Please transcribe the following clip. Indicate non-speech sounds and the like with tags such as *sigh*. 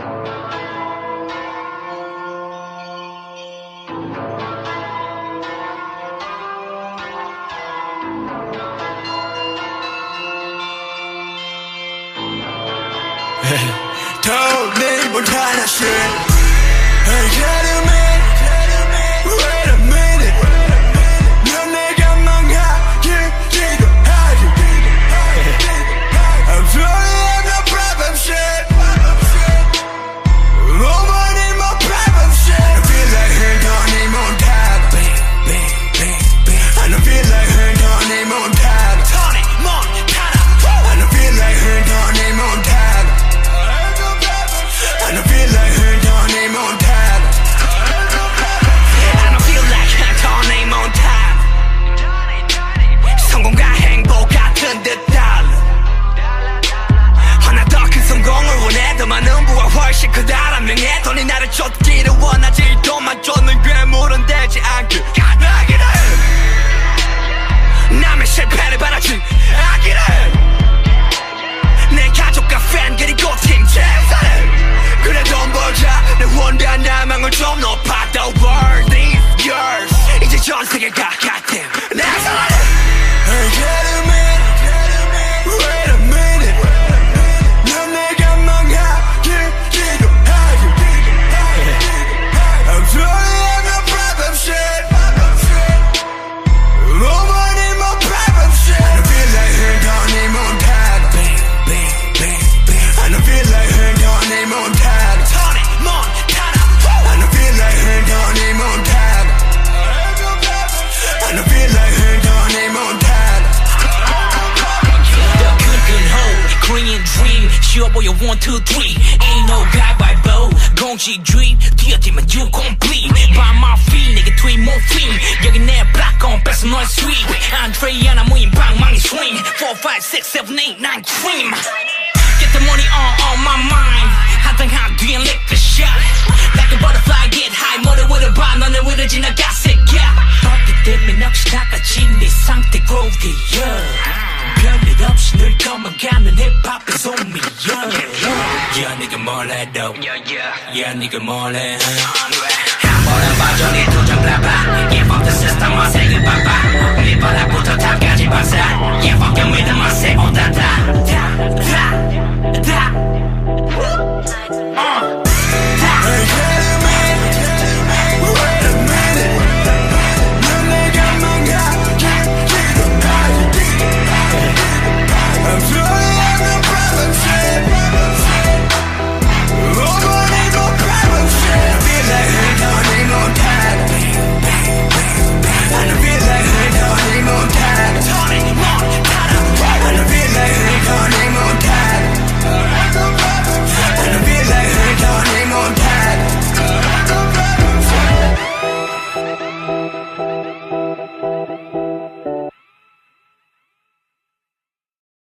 *laughs* Told me what kind of shit. Hey, get him 되지 않길 가능하기를. 남의 실패를 바라지 않기를 dream 쉬워 보여 one two three Ain't no guy by bow 공식주의 뛰어들면 you complete By my feet 내게 tweet morphine 여기 내 black on 뺏어 너의 sweet Andre 하나 모임 방망이 swing 4, 5, 6, 7, 8, 9 cream Get the money on on my mind 한탕한 뒤엔 lick the shot Like a butterfly get high 머리 위로 봐 너는 위로 지나가 새끼야 어깨 때문에 역시 나같이 네 상태 groovy 별일 없이 늘 검어가는 힙합의 소미야 Yeah, nigga, more let up. Yeah, yeah. Yeah, nigga, more let. 한 번은 봐줘, 니 두장 blah blah.